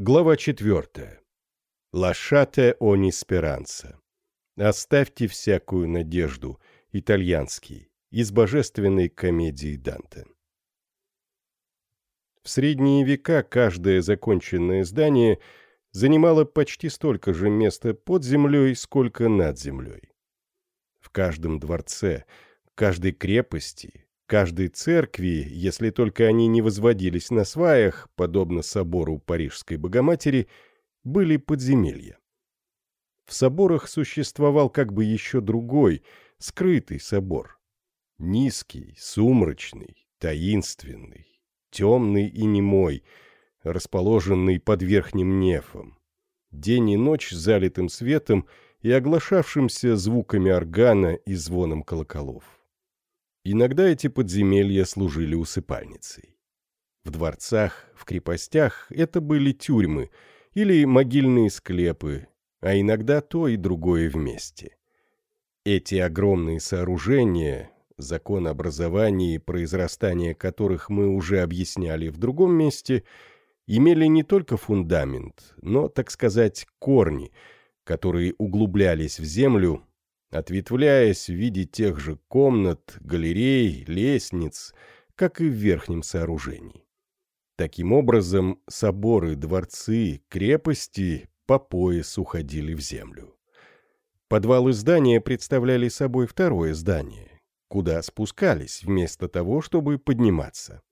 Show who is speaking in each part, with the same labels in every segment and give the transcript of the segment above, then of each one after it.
Speaker 1: Глава четвертая. Лашате они сперанца. Оставьте всякую надежду. Итальянский. Из божественной комедии Данте. В средние века каждое законченное здание занимало почти столько же места под землей, сколько над землей. В каждом дворце, каждой крепости, каждой церкви, если только они не возводились на сваях, подобно собору Парижской Богоматери, были подземелья. В соборах существовал как бы еще другой, скрытый собор. Низкий, сумрачный, таинственный, темный и немой, расположенный под верхним нефом. День и ночь залитым светом и оглашавшимся звуками органа и звоном колоколов. Иногда эти подземелья служили усыпальницей. В дворцах, в крепостях это были тюрьмы или могильные склепы, а иногда то и другое вместе. Эти огромные сооружения, закон образования и произрастания которых мы уже объясняли в другом месте, имели не только фундамент, но, так сказать, корни, которые углублялись в землю ответвляясь в виде тех же комнат, галерей, лестниц, как и в верхнем сооружении. Таким образом, соборы, дворцы, крепости по пояс уходили в землю. Подвалы здания представляли собой второе здание, куда спускались вместо того, чтобы подниматься.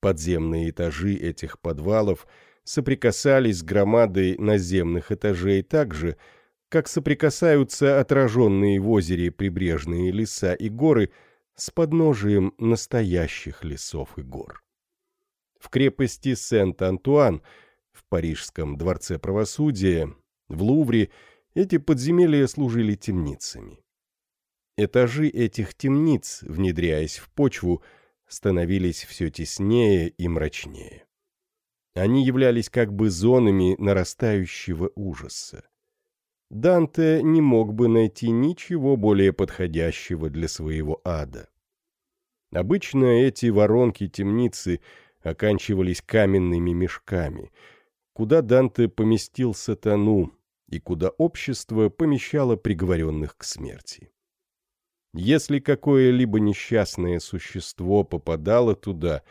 Speaker 1: Подземные этажи этих подвалов соприкасались с громадой наземных этажей так же, как соприкасаются отраженные в озере прибрежные леса и горы с подножием настоящих лесов и гор. В крепости Сент-Антуан, в Парижском дворце правосудия, в Лувре эти подземелья служили темницами. Этажи этих темниц, внедряясь в почву, становились все теснее и мрачнее. Они являлись как бы зонами нарастающего ужаса. Данте не мог бы найти ничего более подходящего для своего ада. Обычно эти воронки-темницы оканчивались каменными мешками, куда Данте поместил сатану и куда общество помещало приговоренных к смерти. Если какое-либо несчастное существо попадало туда,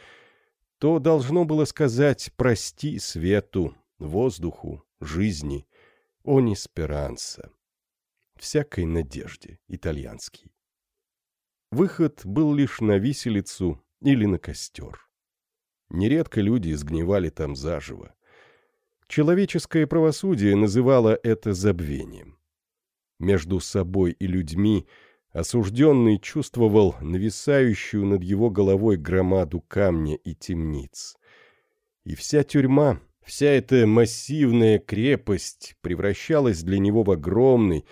Speaker 1: то должно было сказать «прости свету, воздуху, жизни», «Они сперанса». Всякой надежде, итальянский. Выход был лишь на виселицу или на костер. Нередко люди сгнивали там заживо. Человеческое правосудие называло это забвением. Между собой и людьми осужденный чувствовал нависающую над его головой громаду камня и темниц. И вся тюрьма Вся эта массивная крепость превращалась для него в огромный,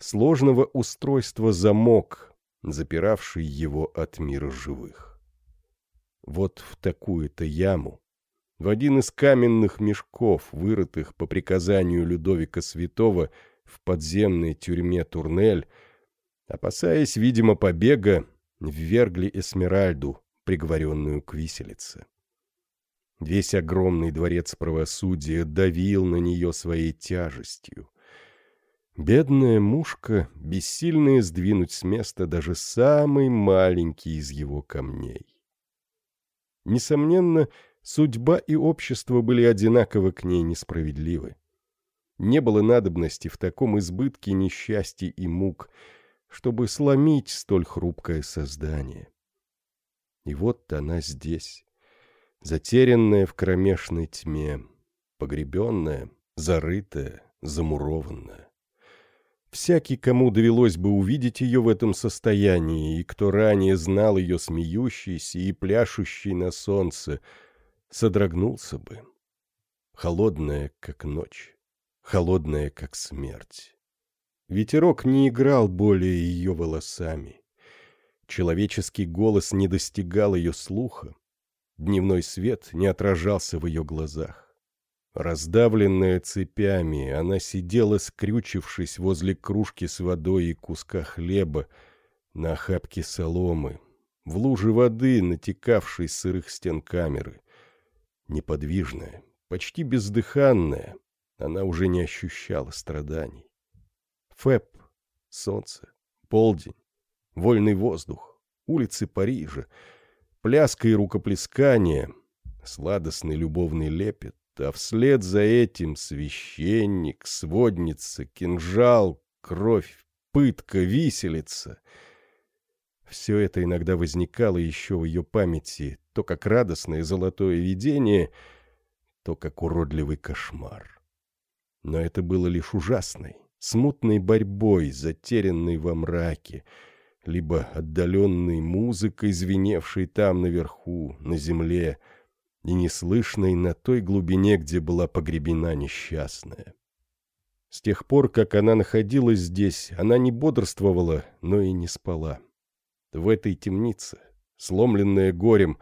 Speaker 1: сложного устройства замок, запиравший его от мира живых. Вот в такую-то яму, в один из каменных мешков, вырытых по приказанию Людовика Святого в подземной тюрьме Турнель, опасаясь, видимо, побега, ввергли Эсмеральду, приговоренную к виселице. Весь огромный дворец правосудия давил на нее своей тяжестью. Бедная мушка, бессильная сдвинуть с места даже самый маленький из его камней. Несомненно, судьба и общество были одинаково к ней несправедливы. Не было надобности в таком избытке несчастья и мук, чтобы сломить столь хрупкое создание. И вот она здесь, затерянная в кромешной тьме, погребенная, зарытая, замурованная. Всякий, кому довелось бы увидеть ее в этом состоянии, и кто ранее знал ее смеющейся и пляшущей на солнце, содрогнулся бы. Холодная, как ночь, холодная, как смерть. Ветерок не играл более ее волосами. Человеческий голос не достигал ее слуха. Дневной свет не отражался в ее глазах. Раздавленная цепями, она сидела, скрючившись возле кружки с водой и куска хлеба, на охапке соломы, в луже воды, натекавшей с сырых стен камеры. Неподвижная, почти бездыханная, она уже не ощущала страданий. Фэб, солнце, полдень, вольный воздух, улицы Парижа, пляска и рукоплескание, сладостный любовный лепет, а вслед за этим священник, сводница, кинжал, кровь, пытка, виселица. Все это иногда возникало еще в ее памяти, то как радостное золотое видение, то как уродливый кошмар. Но это было лишь ужасной, смутной борьбой, затерянной во мраке, либо отдаленной музыкой, звеневшей там наверху, на земле, и неслышной на той глубине, где была погребена несчастная. С тех пор, как она находилась здесь, она не бодрствовала, но и не спала. В этой темнице, сломленная горем,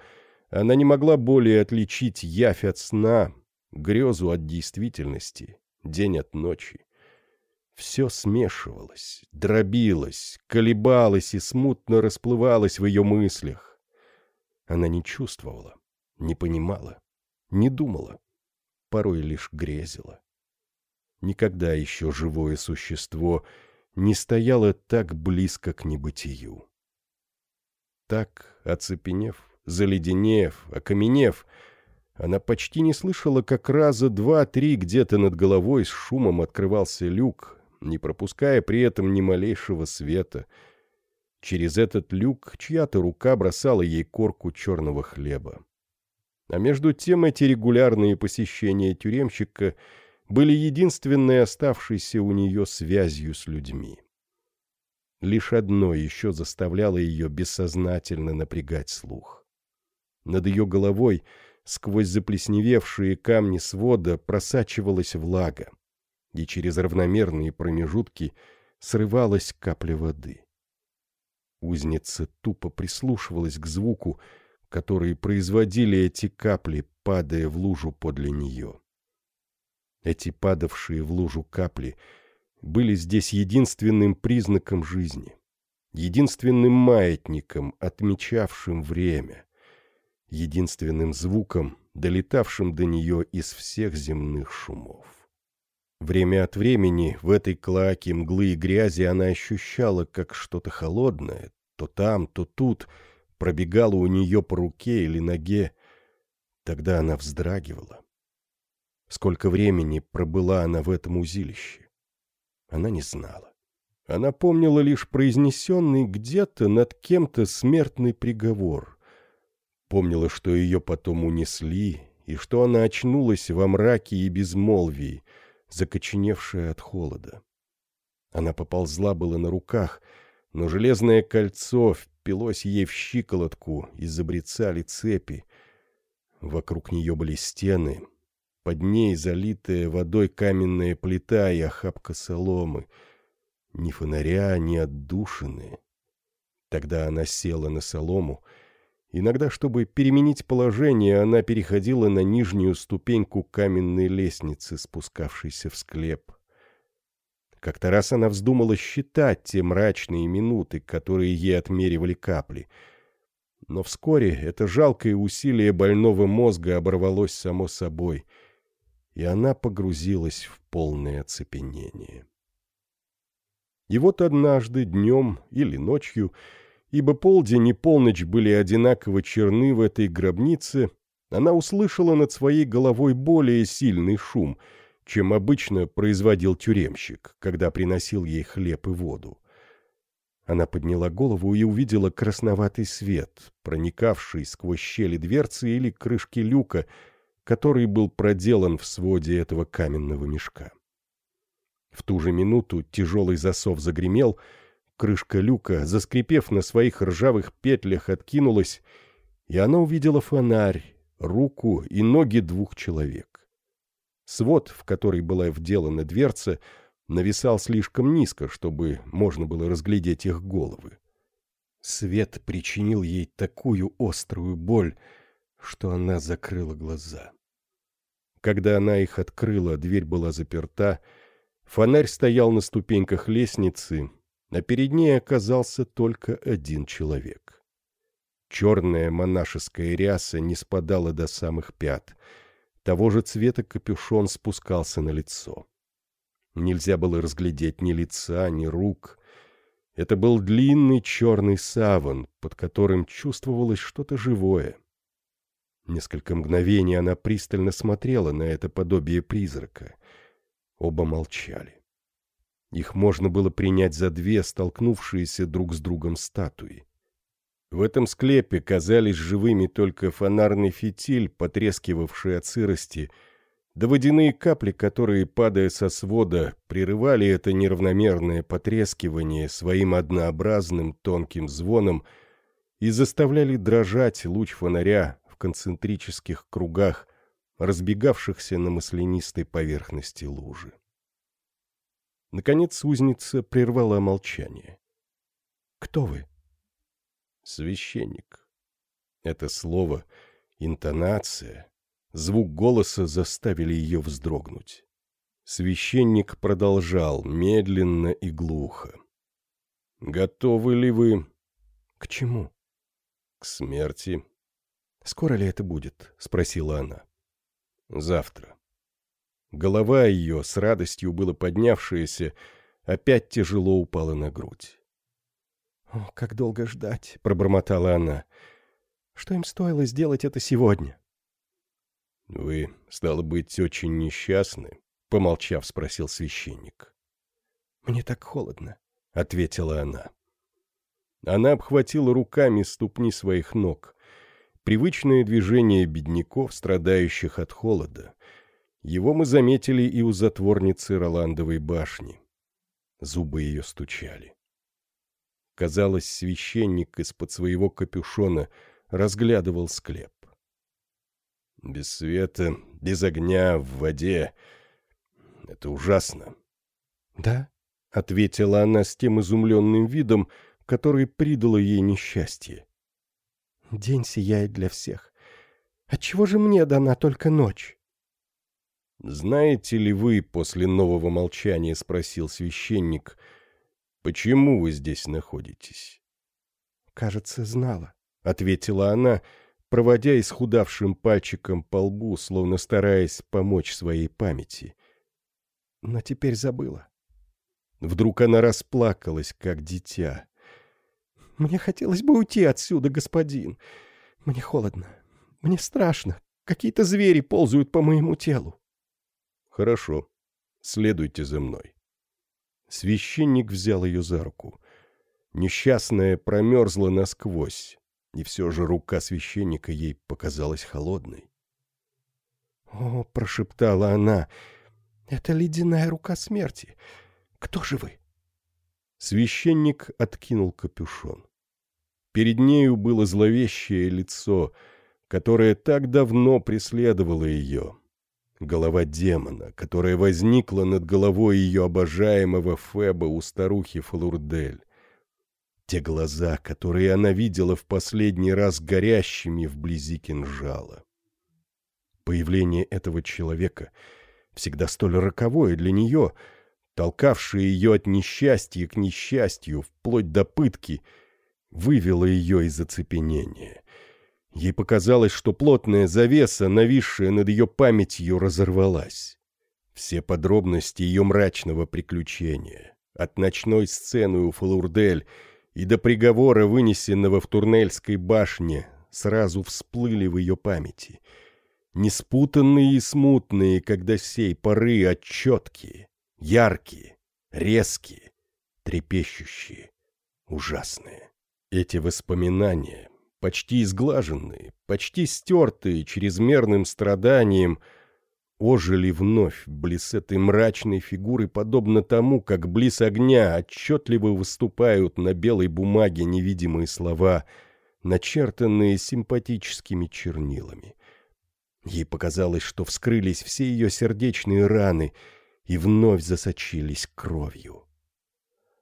Speaker 1: она не могла более отличить явь от сна, грезу от действительности, день от ночи. Все смешивалось, дробилось, колебалось и смутно расплывалось в ее мыслях. Она не чувствовала, не понимала, не думала, порой лишь грезила. Никогда еще живое существо не стояло так близко к небытию. Так, оцепенев, заледенев, окаменев, она почти не слышала, как раза два-три где-то над головой с шумом открывался люк, не пропуская при этом ни малейшего света. Через этот люк чья-то рука бросала ей корку черного хлеба. А между тем эти регулярные посещения тюремщика были единственной оставшейся у нее связью с людьми. Лишь одно еще заставляло ее бессознательно напрягать слух. Над ее головой, сквозь заплесневевшие камни свода, просачивалась влага, и через равномерные промежутки срывалась капля воды. Узница тупо прислушивалась к звуку, который производили эти капли, падая в лужу подле нее. Эти падавшие в лужу капли — были здесь единственным признаком жизни, единственным маятником, отмечавшим время, единственным звуком, долетавшим до нее из всех земных шумов. Время от времени в этой клаке мглы и грязи она ощущала, как что-то холодное, то там, то тут, пробегало у нее по руке или ноге. Тогда она вздрагивала. Сколько времени пробыла она в этом узилище? Она не знала. Она помнила лишь произнесенный где-то над кем-то смертный приговор. Помнила, что ее потом унесли, и что она очнулась во мраке и безмолвии, закоченевшая от холода. Она поползла было на руках, но железное кольцо впилось ей в щиколотку и забрецали цепи. Вокруг нее были стены, под ней залитая водой каменная плита и охапка соломы. Ни фонаря, ни отдушины. Тогда она села на солому. Иногда, чтобы переменить положение, она переходила на нижнюю ступеньку каменной лестницы, спускавшейся в склеп. Как-то раз она вздумала считать те мрачные минуты, которые ей отмеривали капли. Но вскоре это жалкое усилие больного мозга оборвалось само собой — и она погрузилась в полное оцепенение. И вот однажды, днем или ночью, ибо полдень и полночь были одинаково черны в этой гробнице, она услышала над своей головой более сильный шум, чем обычно производил тюремщик, когда приносил ей хлеб и воду. Она подняла голову и увидела красноватый свет, проникавший сквозь щели дверцы или крышки люка, который был проделан в своде этого каменного мешка. В ту же минуту тяжелый засов загремел, крышка люка, заскрипев на своих ржавых петлях, откинулась, и она увидела фонарь, руку и ноги двух человек. Свод, в который была вделана дверца, нависал слишком низко, чтобы можно было разглядеть их головы. Свет причинил ей такую острую боль, что она закрыла глаза. Когда она их открыла, дверь была заперта, фонарь стоял на ступеньках лестницы, а перед ней оказался только один человек. Черная монашеская ряса не спадала до самых пят. Того же цвета капюшон спускался на лицо. Нельзя было разглядеть ни лица, ни рук. Это был длинный черный саван, под которым чувствовалось что-то живое. Несколько мгновений она пристально смотрела на это подобие призрака. Оба молчали. Их можно было принять за две столкнувшиеся друг с другом статуи. В этом склепе казались живыми только фонарный фитиль, потрескивавший от сырости, да водяные капли, которые, падая со свода, прерывали это неравномерное потрескивание своим однообразным тонким звоном и заставляли дрожать луч фонаря в концентрических кругах, разбегавшихся на маслянистой поверхности лужи. Наконец узница прервала молчание. «Кто вы?» «Священник». Это слово, интонация, звук голоса заставили ее вздрогнуть. Священник продолжал медленно и глухо. «Готовы ли вы...» «К чему?» «К смерти». «Скоро ли это будет?» — спросила она. «Завтра». Голова ее, с радостью было поднявшаяся, опять тяжело упала на грудь. «О, как долго ждать!» — пробормотала она. «Что им стоило сделать это сегодня?» «Вы, стало быть, очень несчастны?» — помолчав, спросил священник. «Мне так холодно», — ответила она. Она обхватила руками ступни своих ног. Привычное движение бедняков, страдающих от холода — его мы заметили и у затворницы Роландовой башни. Зубы ее стучали. Казалось, священник из-под своего капюшона разглядывал склеп. Без света, без огня, в воде. Это ужасно. — Да, — ответила она с тем изумленным видом, который придало ей несчастье. — День сияет для всех. Отчего же мне дана только ночь? «Знаете ли вы, после нового молчания спросил священник, почему вы здесь находитесь?» «Кажется, знала», — ответила она, проводя исхудавшим пальчиком по лбу, словно стараясь помочь своей памяти. «Но теперь забыла». Вдруг она расплакалась, как дитя. «Мне хотелось бы уйти отсюда, господин. Мне холодно. Мне страшно. Какие-то звери ползают по моему телу. «Хорошо. Следуйте за мной». Священник взял ее за руку. Несчастная промерзла насквозь, и все же рука священника ей показалась холодной. «О!» — прошептала она. «Это ледяная рука смерти. Кто же вы?» Священник откинул капюшон. Перед нею было зловещее лицо, которое так давно преследовало ее, Голова демона, которая возникла над головой ее обожаемого Феба у старухи Флурдель. Те глаза, которые она видела в последний раз горящими вблизи кинжала. Появление этого человека, всегда столь роковое для нее, толкавшее ее от несчастья к несчастью, вплоть до пытки, вывело ее из оцепенения — Ей показалось, что плотная завеса, нависшая над ее памятью, разорвалась. Все подробности ее мрачного приключения, от ночной сцены у Флурдель и до приговора, вынесенного в Турнельской башне, сразу всплыли в ее памяти. Неспутанные и смутные, когда сей поры отчеткие, яркие, резкие, трепещущие, ужасные. Эти воспоминания, почти изглаженные, почти стертые чрезмерным страданием, ожили вновь близ этой мрачной фигуры, подобно тому, как близ огня отчетливо выступают на белой бумаге невидимые слова, начертанные симпатическими чернилами. Ей показалось, что вскрылись все ее сердечные раны и вновь засочились кровью.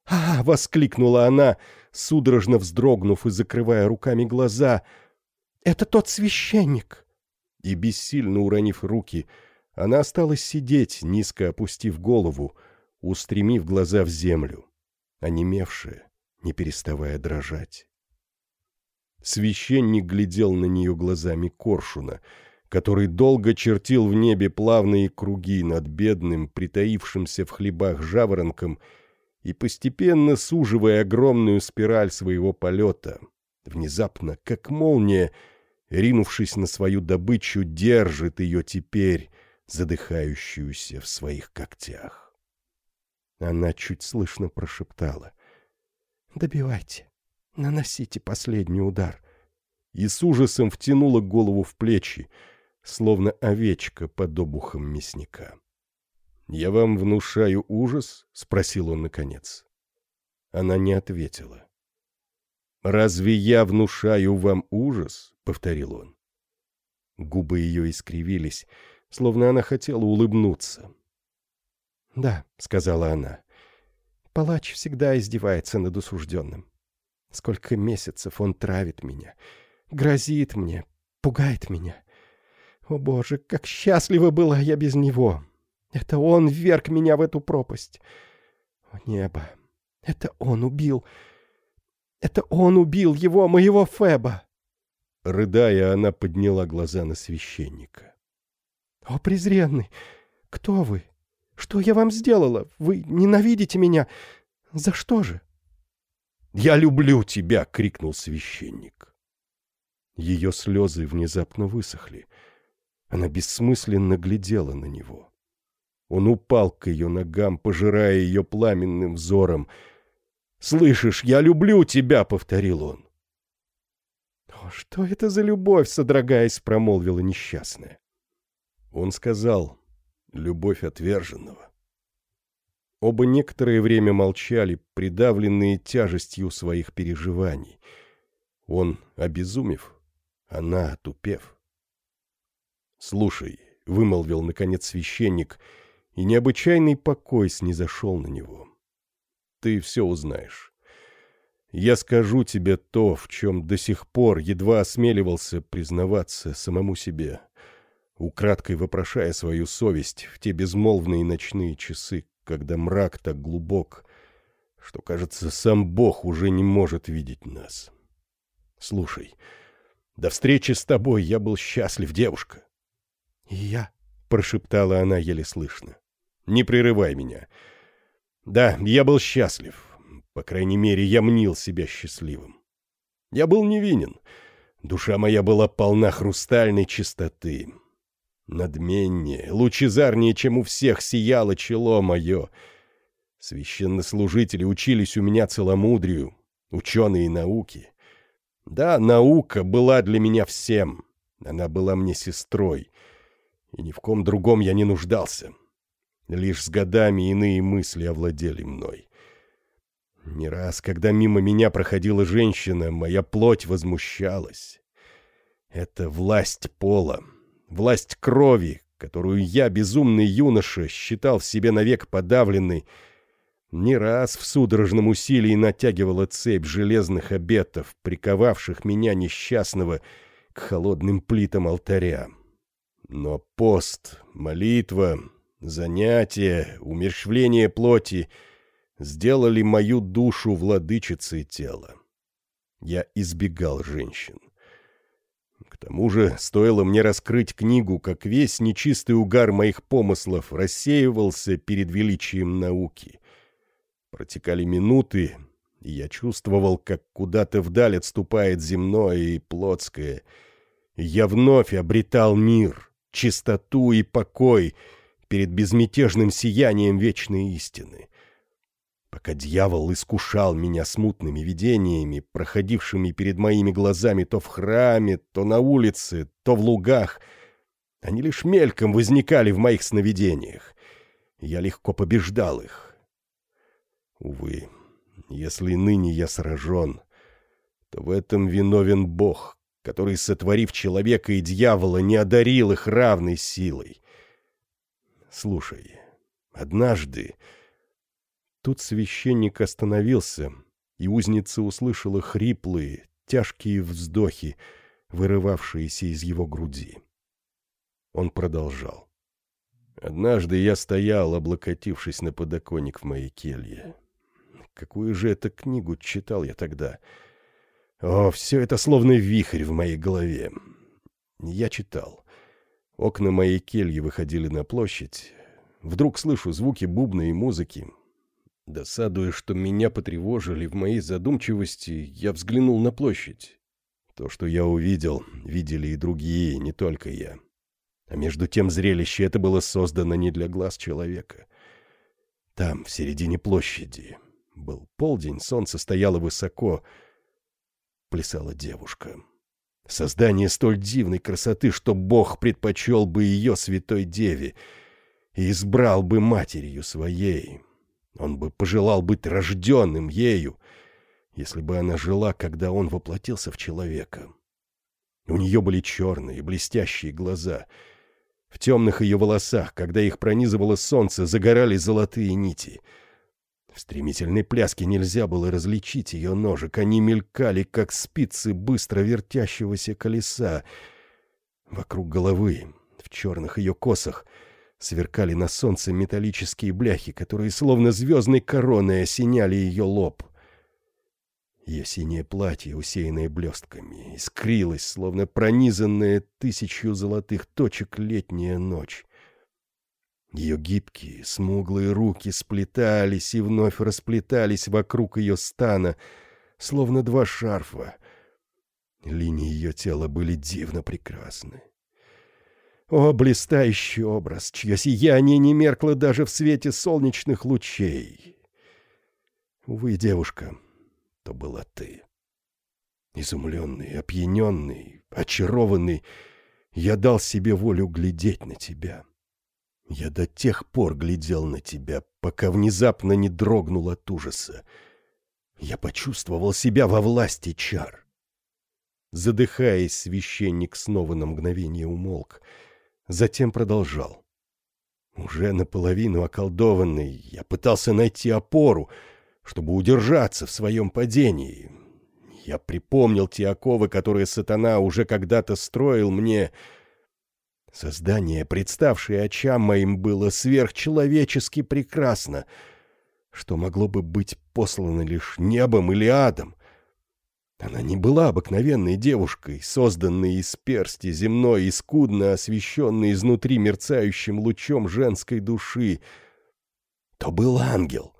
Speaker 1: «А!» — воскликнула она, судорожно вздрогнув и закрывая руками глаза. «Это тот священник!» И, бессильно уронив руки, она осталась сидеть, низко опустив голову, устремив глаза в землю, онемевшая, не переставая дрожать. Священник глядел на нее глазами коршуна, который долго чертил в небе плавные круги над бедным, притаившимся в хлебах жаворонком и постепенно суживая огромную спираль своего полета, внезапно, как молния, ринувшись на свою добычу, держит ее теперь, задыхающуюся в своих когтях. Она чуть слышно прошептала. «Добивайте, наносите последний удар». И с ужасом втянула голову в плечи, словно овечка под обухом мясника. «Я вам внушаю ужас?» — спросил он наконец. Она не ответила. «Разве я внушаю вам ужас?» — повторил он. Губы ее искривились, словно она хотела улыбнуться. «Да», — сказала она, — «палач всегда издевается над осужденным. Сколько месяцев он травит меня, грозит мне, пугает меня. О, Боже, как счастлива была я без него! Это он вверг меня в эту пропасть. О, небо! Это он убил! Это он убил его, моего Феба!» Рыдая, она подняла глаза на священника. «О, презренный! Кто вы? Что я вам сделала? Вы ненавидите меня? За что же?» «Я люблю тебя!» — крикнул священник. Ее слезы внезапно высохли. Она бессмысленно глядела на него. Он упал к ее ногам, пожирая ее пламенным взором. «Слышишь, я люблю тебя!» — повторил он. «О, что это за любовь?» — содрогаясь, промолвила несчастная. Он сказал «любовь отверженного». Оба некоторое время молчали, придавленные тяжестью своих переживаний. Он обезумев, она отупев. «Слушай», — вымолвил, наконец, священник, и необычайный покой снизошел на него. «Ты все узнаешь. Я скажу тебе то, в чем до сих пор едва осмеливался признаваться самому себе, украдкой вопрошая свою совесть в те безмолвные ночные часы, когда мрак так глубок, что, кажется, сам Бог уже не может видеть нас. Слушай, до встречи с тобой я был счастлив, девушка. — И я, — прошептала она еле слышно. — Не прерывай меня. Да, я был счастлив. По крайней мере, я мнил себя счастливым. Я был невинен. Душа моя была полна хрустальной чистоты. Надменнее, лучезарнее, чем у всех сияло чело мое. Священнослужители учились у меня целомудрию, ученые науки. Да, наука была для меня всем. Она была мне сестрой. И ни в ком другом я не нуждался. Лишь с годами иные мысли овладели мной. Не раз, когда мимо меня проходила женщина, моя плоть возмущалась. Это власть пола власть крови, которую я, безумный юноша, считал в себе навек подавленной, не раз в судорожном усилии натягивала цепь железных обетов, приковавших меня несчастного к холодным плитам алтаря. Но пост, молитва, занятия, умерщвление плоти сделали мою душу владычицей тела. Я избегал женщин. К тому же, стоило мне раскрыть книгу, как весь нечистый угар моих помыслов рассеивался перед величием науки. Протекали минуты, и я чувствовал, как куда-то вдаль отступает земное и плотское. я вновь обретал мир, чистоту и покой перед безмятежным сиянием вечной истины пока дьявол искушал меня смутными видениями, проходившими перед моими глазами то в храме, то на улице, то в лугах. Они лишь мельком возникали в моих сновидениях. Я легко побеждал их. Увы, если ныне я сражен, то в этом виновен Бог, который, сотворив человека и дьявола, не одарил их равной силой. Слушай, однажды Тут священник остановился, и узница услышала хриплые, тяжкие вздохи, вырывавшиеся из его груди. Он продолжал. «Однажды я стоял, облокотившись на подоконник в моей келье. Какую же это книгу читал я тогда? О, все это словно вихрь в моей голове. Я читал. Окна моей кельи выходили на площадь. Вдруг слышу звуки бубна и музыки. Досадуя, что меня потревожили в моей задумчивости, я взглянул на площадь. То, что я увидел, видели и другие, не только я. А между тем зрелище это было создано не для глаз человека. Там, в середине площади, был полдень, солнце стояло высоко, плясала девушка. Создание столь дивной красоты, что Бог предпочел бы ее святой деве и избрал бы матерью своей. Он бы пожелал быть рожденным ею, если бы она жила, когда он воплотился в человека. У нее были черные, блестящие глаза. В темных ее волосах, когда их пронизывало солнце, загорали золотые нити — в стремительной пляске нельзя было различить ее ножек, они мелькали, как спицы быстро вертящегося колеса. Вокруг головы, в черных ее косах, сверкали на солнце металлические бляхи, которые словно звездной короной осеняли ее лоб. Ее синее платье, усеянное блестками, искрилось, словно пронизанная тысячу золотых точек летняя ночь. Ее гибкие, смуглые руки сплетались и вновь расплетались вокруг ее стана, словно два шарфа. Линии ее тела были дивно прекрасны. О, блистающий образ, чье сияние не меркло даже в свете солнечных лучей! Увы, девушка, то была ты. Изумленный, опьяненный, очарованный, я дал себе волю глядеть на тебя. Я до тех пор глядел на тебя, пока внезапно не дрогнул от ужаса. Я почувствовал себя во власти чар. Задыхаясь, священник снова на мгновение умолк, затем продолжал. Уже наполовину околдованный, я пытался найти опору, чтобы удержаться в своем падении. Я припомнил те оковы, которые сатана уже когда-то строил мне, — Создание, представшее очам моим, было сверхчеловечески прекрасно, что могло бы быть послано лишь небом или адом. Она не была обыкновенной девушкой, созданной из персти земной и скудно освещенной изнутри мерцающим лучом женской души. То был ангел.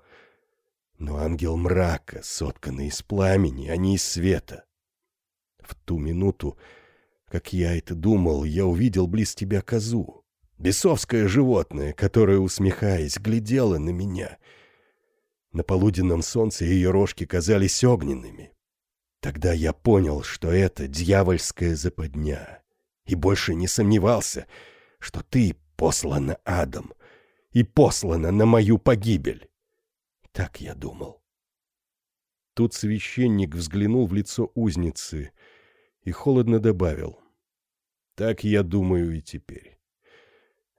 Speaker 1: Но ангел мрака, сотканный из пламени, а не из света. В ту минуту как я это думал, я увидел близ тебя козу. Бесовское животное, которое, усмехаясь, глядело на меня. На полуденном солнце ее рожки казались огненными. Тогда я понял, что это дьявольская западня, и больше не сомневался, что ты послана адом и послана на мою погибель. Так я думал. Тут священник взглянул в лицо узницы — и холодно добавил. «Так я думаю и теперь».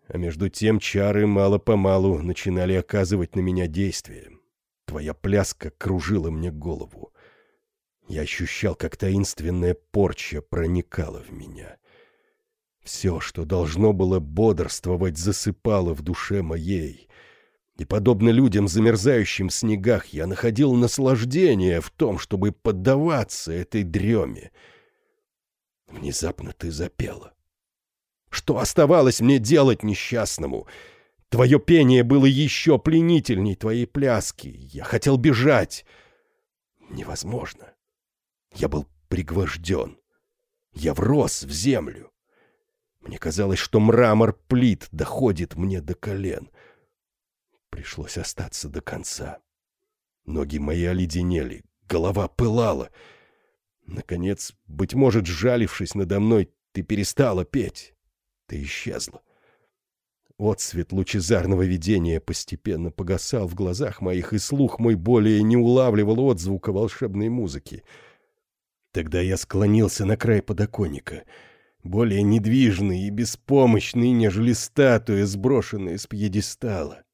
Speaker 1: А между тем чары мало-помалу начинали оказывать на меня действие. Твоя пляска кружила мне голову. Я ощущал, как таинственная порча проникала в меня. Все, что должно было бодрствовать, засыпало в душе моей. И, подобно людям, замерзающим в снегах, я находил наслаждение в том, чтобы поддаваться этой дреме — Внезапно ты запела. Что оставалось мне делать несчастному? Твое пение было еще пленительней твоей пляски. Я хотел бежать. Невозможно. Я был пригвожден. Я врос в землю. Мне казалось, что мрамор плит доходит мне до колен. Пришлось остаться до конца. Ноги мои оледенели, голова пылала — Наконец, быть может, сжалившись надо мной, ты перестала петь. Ты исчезла. Отцвет лучезарного видения постепенно погасал в глазах моих, и слух мой более не улавливал отзвука волшебной музыки. Тогда я склонился на край подоконника, более недвижный и беспомощный, нежели статуя, сброшенная с пьедестала.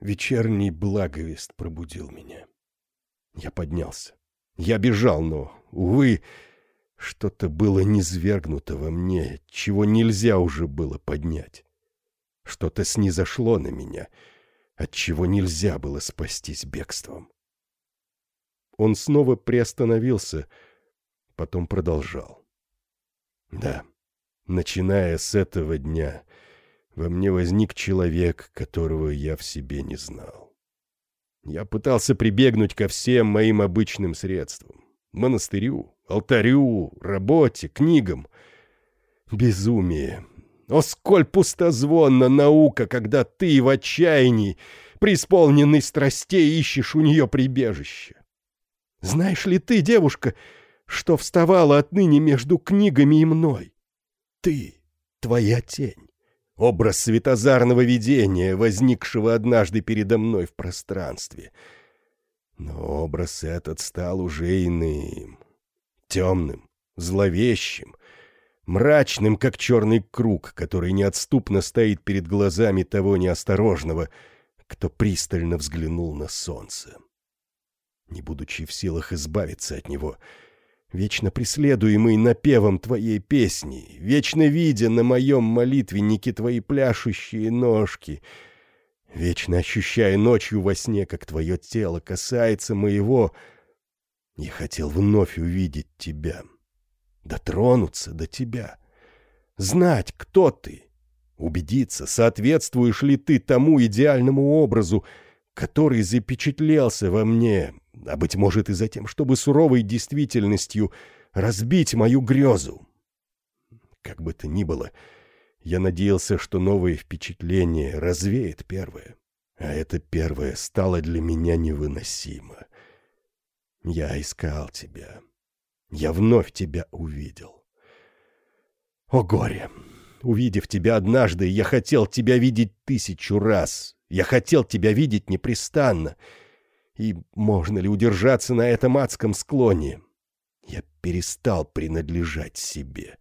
Speaker 1: Вечерний благовест пробудил меня. Я поднялся. Я бежал, но, увы, что-то было низвергнуто во мне, чего нельзя уже было поднять. Что-то снизошло на меня, от чего нельзя было спастись бегством. Он снова приостановился, потом продолжал. Да, Начиная с этого дня, во мне возник человек, которого я в себе не знал. Я пытался прибегнуть ко всем моим обычным средствам. Монастырю, алтарю, работе, книгам. Безумие. О, сколь пустозвонна наука, когда ты в отчаянии, преисполненный страстей, ищешь у нее прибежище. Знаешь ли ты, девушка, что вставала отныне между книгами и мной? Ты, твоя тень, образ светозарного видения, возникшего однажды передо мной в пространстве. Но образ этот стал уже иным, темным, зловещим, мрачным, как черный круг, который неотступно стоит перед глазами того неосторожного, кто пристально взглянул на солнце. Не будучи в силах избавиться от него — вечно преследуемый напевом твоей песни, вечно видя на моем молитвеннике твои пляшущие ножки, вечно ощущая ночью во сне, как твое тело касается моего, я хотел вновь увидеть тебя, дотронуться до тебя, знать, кто ты, убедиться, соответствуешь ли ты тому идеальному образу, который запечатлелся во мне, а, быть может, и за тем, чтобы суровой действительностью разбить мою грезу. Как бы то ни было, я надеялся, что новое впечатление развеет первое, а это первое стало для меня невыносимо. Я искал тебя. Я вновь тебя увидел. О горе! Увидев тебя однажды, я хотел тебя видеть тысячу раз. Я хотел тебя видеть непрестанно — и можно ли удержаться на этом адском склоне? Я перестал принадлежать себе.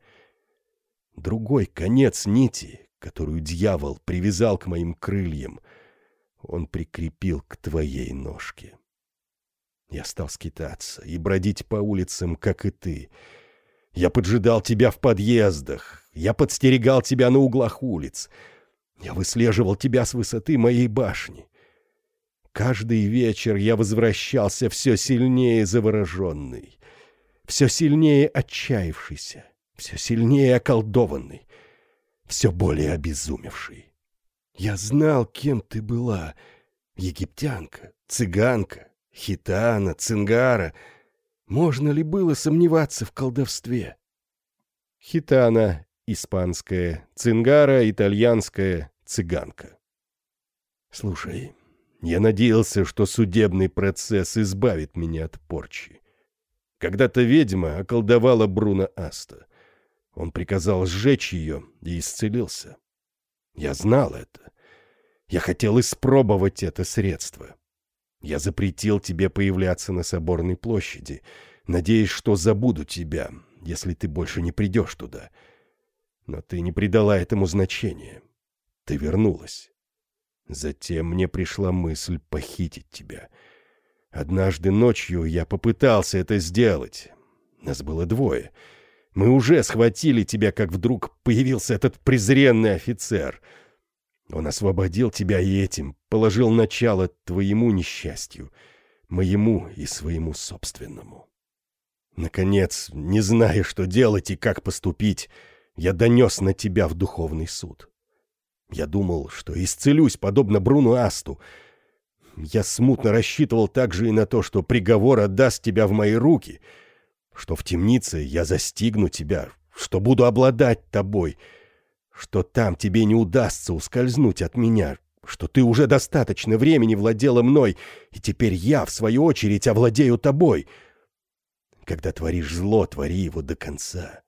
Speaker 1: Другой конец нити, которую дьявол привязал к моим крыльям, он прикрепил к твоей ножке. Я стал скитаться и бродить по улицам, как и ты. Я поджидал тебя в подъездах, я подстерегал тебя на углах улиц, я выслеживал тебя с высоты моей башни. Каждый вечер я возвращался все сильнее завороженный, все сильнее отчаявшийся, все сильнее околдованный, все более обезумевший. Я знал, кем ты была — египтянка, цыганка, хитана, цингара. Можно ли было сомневаться в колдовстве? Хитана — испанская, цингара — итальянская, цыганка. Слушай, я надеялся, что судебный процесс избавит меня от порчи. Когда-то ведьма околдовала Бруно Аста. Он приказал сжечь ее и исцелился. Я знал это. Я хотел испробовать это средство. Я запретил тебе появляться на Соборной площади, надеясь, что забуду тебя, если ты больше не придешь туда. Но ты не придала этому значения. Ты вернулась. Затем мне пришла мысль похитить тебя. Однажды ночью я попытался это сделать. Нас было двое. Мы уже схватили тебя, как вдруг появился этот презренный офицер. Он освободил тебя и этим положил начало твоему несчастью, моему и своему собственному. Наконец, не зная, что делать и как поступить, я донес на тебя в духовный суд. Я думал, что исцелюсь, подобно Бруну Асту. Я смутно рассчитывал также и на то, что приговор отдаст тебя в мои руки, что в темнице я застигну тебя, что буду обладать тобой, что там тебе не удастся ускользнуть от меня, что ты уже достаточно времени владела мной, и теперь я, в свою очередь, овладею тобой. Когда творишь зло, твори его до конца.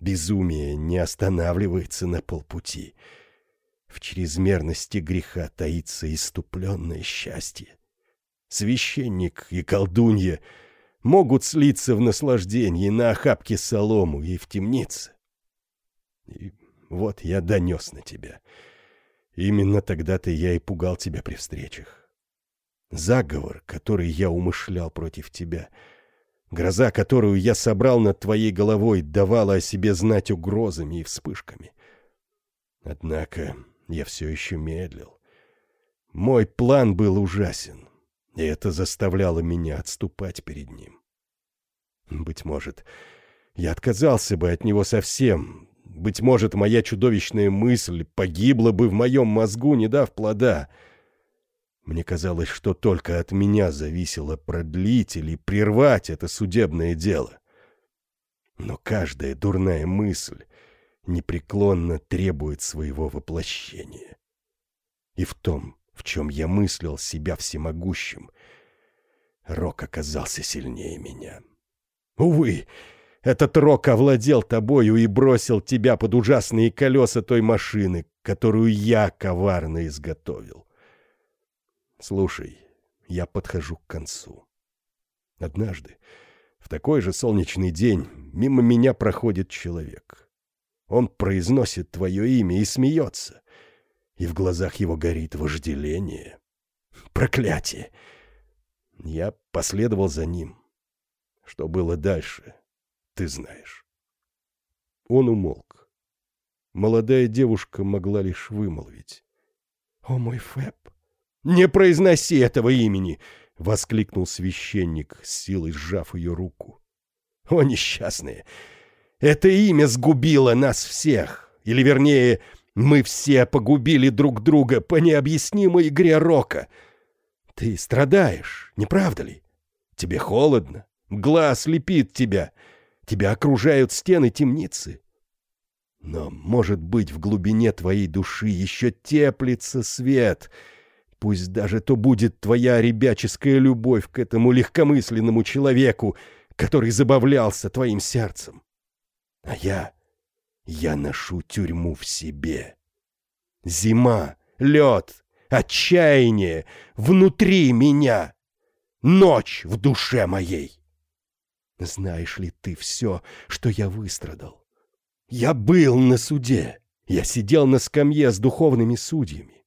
Speaker 1: Безумие не останавливается на полпути. — в чрезмерности греха таится иступленное счастье. Священник и колдунья могут слиться в наслаждении на охапке солому и в темнице. И вот я донес на тебя. Именно тогда-то я и пугал тебя при встречах. Заговор, который я умышлял против тебя, гроза, которую я собрал над твоей головой, давала о себе знать угрозами и вспышками. Однако я все еще медлил. Мой план был ужасен, и это заставляло меня отступать перед ним. Быть может, я отказался бы от него совсем, быть может, моя чудовищная мысль погибла бы в моем мозгу, не дав плода. Мне казалось, что только от меня зависело продлить или прервать это судебное дело. Но каждая дурная мысль непреклонно требует своего воплощения. И в том, в чем я мыслил себя всемогущим, Рок оказался сильнее меня. Увы, этот Рок овладел тобою и бросил тебя под ужасные колеса той машины, которую я коварно изготовил. Слушай, я подхожу к концу. Однажды, в такой же солнечный день, мимо меня проходит человек. Он произносит твое имя и смеется, и в глазах его горит вожделение. Проклятие! Я последовал за ним. Что было дальше, ты знаешь. Он умолк. Молодая девушка могла лишь вымолвить. «О, мой Фэб!» «Не произноси этого имени!» — воскликнул священник, с силой сжав ее руку. «О, несчастные! Это имя сгубило нас всех! Или, вернее, мы все погубили друг друга по необъяснимой игре рока!» Ты страдаешь, не правда ли? Тебе холодно, глаз лепит тебя, тебя окружают стены темницы. Но, может быть, в глубине твоей души еще теплится свет. Пусть даже то будет твоя ребяческая любовь к этому легкомысленному человеку, который забавлялся твоим сердцем. А я... я ношу тюрьму в себе. Зима, лед, отчаяние внутри меня, ночь в душе моей. Знаешь ли ты все, что я выстрадал? Я был на суде, я сидел на скамье с духовными судьями.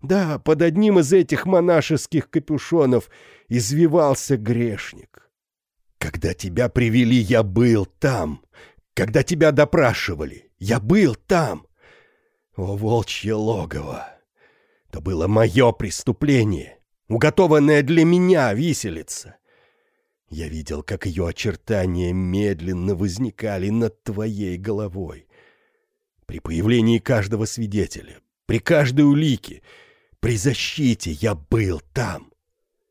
Speaker 1: Да, под одним из этих монашеских капюшонов извивался грешник. Когда тебя привели, я был там. Когда тебя допрашивали, я был там. О, волчье логово! Это было мое преступление, уготованное для меня виселица. Я видел, как ее очертания медленно возникали над твоей головой. При появлении каждого свидетеля, при каждой улике, при защите я был там.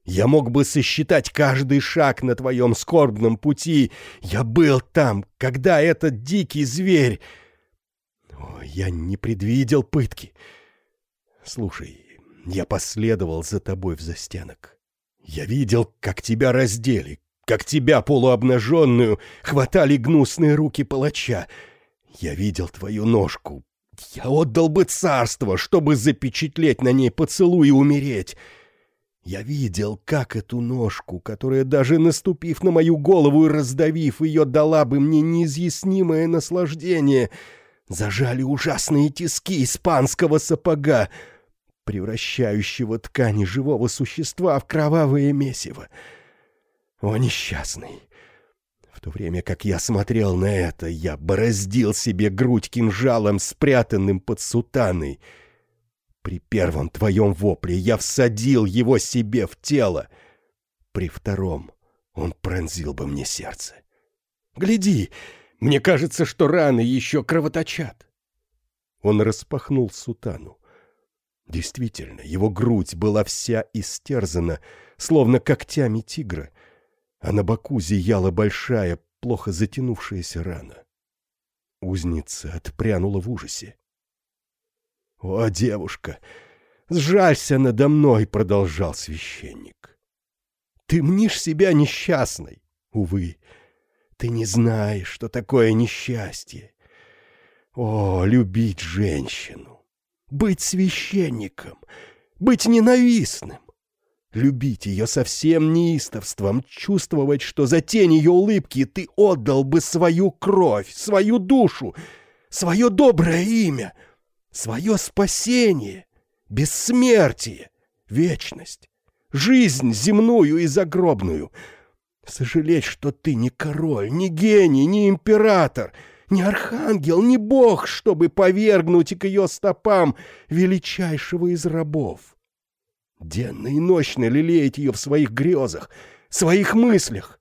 Speaker 1: Я мог бы сосчитать каждый шаг на твоем скорбном пути. Я был там, когда этот дикий зверь... О, я не предвидел пытки. Слушай, я последовал за тобой в застенок. Я видел, как тебя раздели, как тебя, полуобнаженную, хватали гнусные руки палача. Я видел твою ножку. Я отдал бы царство, чтобы запечатлеть на ней поцелуй и умереть. Я видел, как эту ножку, которая, даже наступив на мою голову и раздавив ее, дала бы мне неизъяснимое наслаждение, зажали ужасные тиски испанского сапога, превращающего ткани живого существа в кровавое месиво. О, несчастный! В то время как я смотрел на это, я бороздил себе грудь кинжалом, спрятанным под сутаной. При первом твоем вопле я всадил его себе в тело. При втором он пронзил бы мне сердце. Гляди, мне кажется, что раны еще кровоточат. Он распахнул сутану. Действительно, его грудь была вся истерзана, словно когтями тигра, а на боку зияла большая, плохо затянувшаяся рана. Узница отпрянула в ужасе. «О, девушка, сжалься надо мной!» — продолжал священник. «Ты мнишь себя несчастной. Увы, ты не знаешь, что такое несчастье. О, любить женщину! быть священником, быть ненавистным. Любить ее со всем неистовством, чувствовать, что за тень ее улыбки ты отдал бы свою кровь, свою душу, свое доброе имя, свое спасение, бессмертие, вечность, жизнь земную и загробную. Сожалеть, что ты не король, не гений, не император — ни архангел, ни бог, чтобы повергнуть к ее стопам величайшего из рабов. Денно и ночно лелеять ее в своих грезах, своих мыслях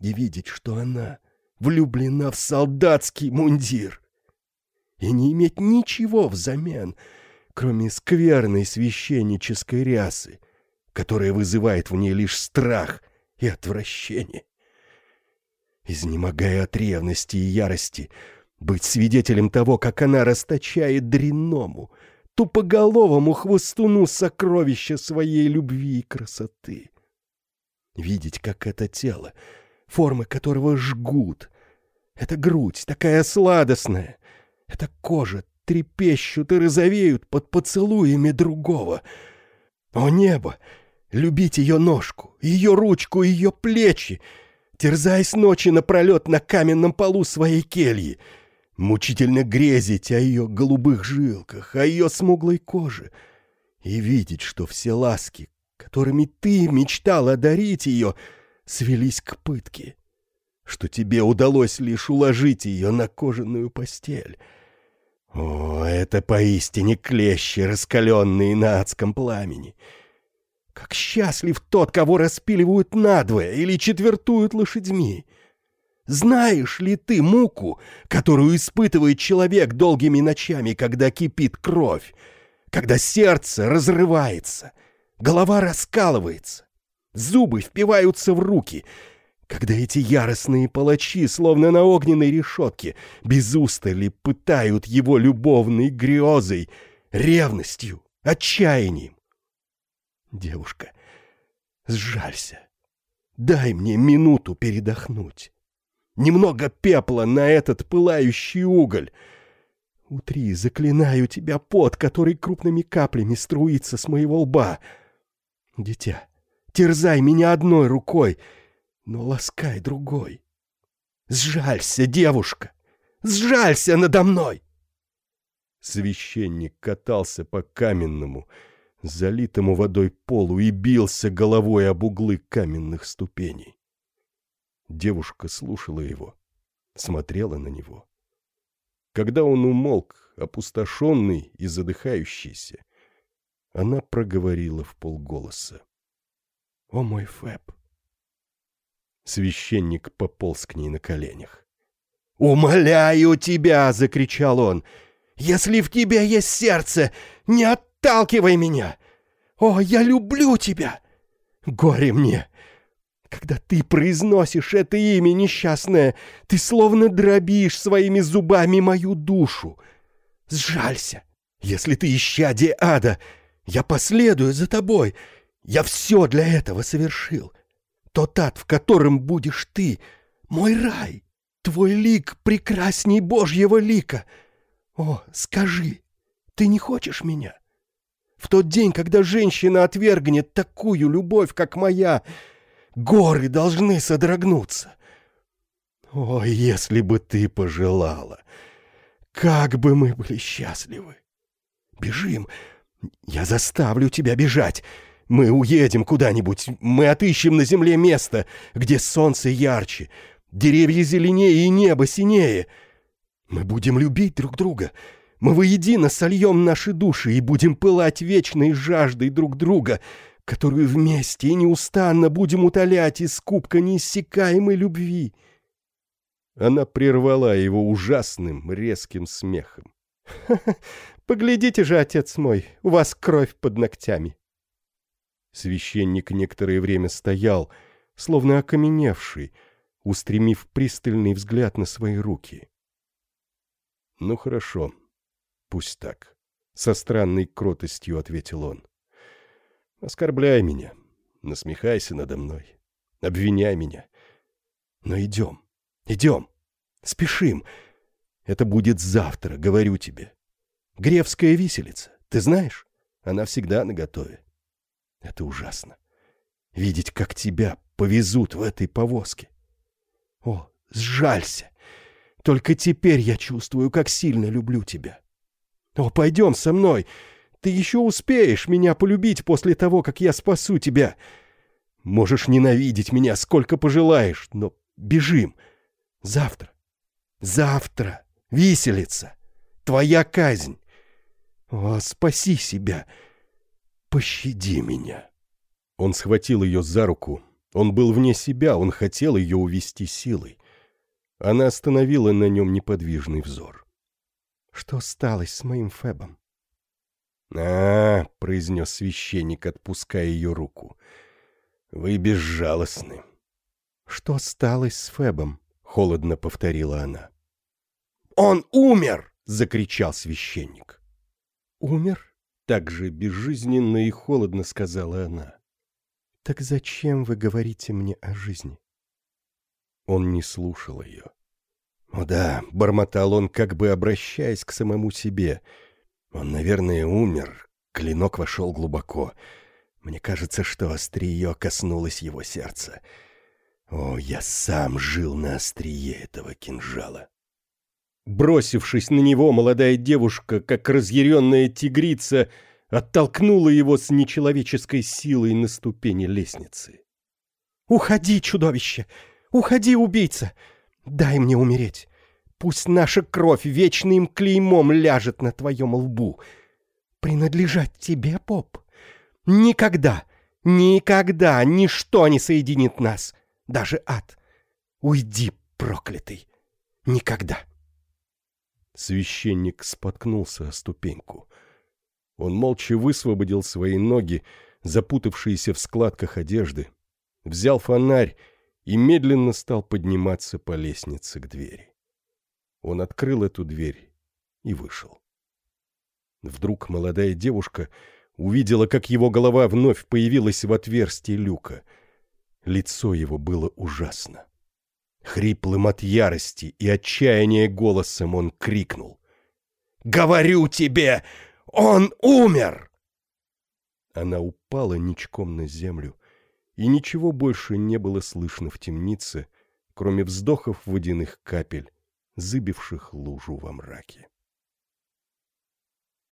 Speaker 1: и видеть, что она влюблена в солдатский мундир.
Speaker 2: И не иметь ничего взамен, кроме скверной священнической рясы, которая вызывает в ней лишь страх и отвращение. Изнемогая от ревности и ярости, быть свидетелем того, как она расточает дряному, тупоголовому хвостуну сокровища своей любви и красоты. Видеть, как это тело, формы которого жгут, эта грудь такая сладостная, эта кожа трепещут и розовеют под поцелуями другого. О небо! Любить ее ножку, ее ручку, ее плечи, терзаясь ночи напролет на каменном полу своей кельи, мучительно грезить о ее голубых жилках, о ее смуглой коже и видеть, что все ласки, которыми ты мечтал одарить ее, свелись к пытке, что тебе удалось лишь уложить ее на кожаную постель. О, это поистине клещи, раскаленные на адском пламени. Как счастлив тот, кого распиливают надвое или четвертуют лошадьми. Знаешь ли ты муку, которую испытывает человек долгими ночами, когда кипит кровь, когда сердце разрывается, голова раскалывается, зубы впиваются в руки, когда эти яростные палачи, словно на огненной решетке, без устали пытают его любовной грезой, ревностью, отчаянием. Девушка, сжалься, дай мне минуту передохнуть немного пепла на этот пылающий уголь. Утри, заклинаю тебя, пот, который крупными каплями струится с моего лба. Дитя, терзай меня одной рукой, но ласкай другой. Сжалься, девушка, сжалься надо мной. Священник катался по каменному, залитому водой полу и бился головой об углы каменных ступеней. Девушка слушала его, смотрела на него. Когда он умолк, опустошенный и задыхающийся, она проговорила в полголоса. «О мой Фэб!» Священник пополз к ней на коленях. «Умоляю тебя!» — закричал он. «Если в тебе есть сердце, не отталкивай меня! О, я люблю тебя! Горе мне! Когда ты произносишь это имя несчастное, ты словно дробишь своими зубами мою душу. Сжалься. Если ты исчадие ада, я последую за тобой. Я все для этого совершил. Тот ад, в котором будешь ты, мой рай. Твой лик прекрасней Божьего лика. О, скажи, ты не хочешь меня? В тот день, когда женщина отвергнет такую любовь, как моя, — Горы должны содрогнуться. О, если бы ты пожелала! Как бы мы были счастливы! Бежим! Я заставлю тебя бежать! Мы уедем куда-нибудь, мы отыщем на земле место, где солнце ярче, деревья зеленее и небо синее. Мы будем любить друг друга. Мы воедино сольем наши души и будем пылать вечной жаждой друг друга — которую вместе и неустанно будем утолять из кубка неиссякаемой любви. Она прервала его ужасным, резким смехом. Поглядите же, отец мой, у вас кровь под ногтями!» Священник некоторое время стоял, словно окаменевший, устремив пристальный взгляд на свои руки. «Ну хорошо, пусть так», — со странной кротостью ответил он. Оскорбляй меня, насмехайся надо мной, обвиняй меня. Но идем, идем, спешим. Это будет завтра, говорю тебе. Гревская виселица, ты знаешь? Она всегда наготове. Это ужасно. Видеть, как тебя повезут в этой повозке. О, сжалься. Только теперь я чувствую, как сильно люблю тебя. О, пойдем со мной. Ты еще успеешь меня полюбить после того, как я спасу тебя. Можешь ненавидеть меня сколько пожелаешь, но бежим. Завтра. Завтра. Виселица. Твоя казнь. О, спаси себя. Пощади меня. Он схватил ее за руку. Он был вне себя, он хотел ее увести силой. Она остановила на нем неподвижный взор. Что сталось с моим Фебом?
Speaker 1: а, -а произнес священник, отпуская ее руку. «Вы безжалостны».
Speaker 2: «Что сталось с Фебом?» — холодно повторила она.
Speaker 1: «Он умер!» — закричал священник.
Speaker 2: «Умер?»
Speaker 1: — так же безжизненно и холодно сказала она.
Speaker 2: «Так зачем вы говорите мне о жизни?»
Speaker 1: Он не слушал ее. «О да», — бормотал он, как бы обращаясь к самому себе. «Он, наверное, умер. Клинок вошел глубоко. Мне кажется, что острие коснулось его сердца. О, я сам жил на острие этого кинжала». Бросившись на него, молодая девушка, как разъяренная тигрица, оттолкнула его с нечеловеческой силой на ступени лестницы.
Speaker 2: «Уходи, чудовище! Уходи, убийца! Дай мне умереть! Пусть наша кровь вечным клеймом ляжет на твоем лбу! Принадлежать тебе, поп? Никогда, никогда ничто не соединит нас, даже ад! Уйди, проклятый! Никогда!»
Speaker 1: Священник споткнулся о ступеньку — он молча высвободил свои ноги, запутавшиеся в складках одежды, взял фонарь и медленно стал подниматься по лестнице к двери. Он открыл эту дверь и вышел. Вдруг молодая девушка увидела, как его голова вновь появилась в отверстии люка. Лицо его было ужасно. Хриплым от ярости и отчаяния голосом он крикнул. «Говорю тебе, он умер!» Она упала ничком на землю, и ничего больше не было слышно в темнице, кроме вздохов водяных капель, зыбивших лужу во мраке.